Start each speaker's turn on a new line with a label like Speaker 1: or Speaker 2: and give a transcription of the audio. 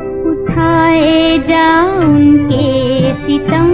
Speaker 1: उठाए जा उनके सितम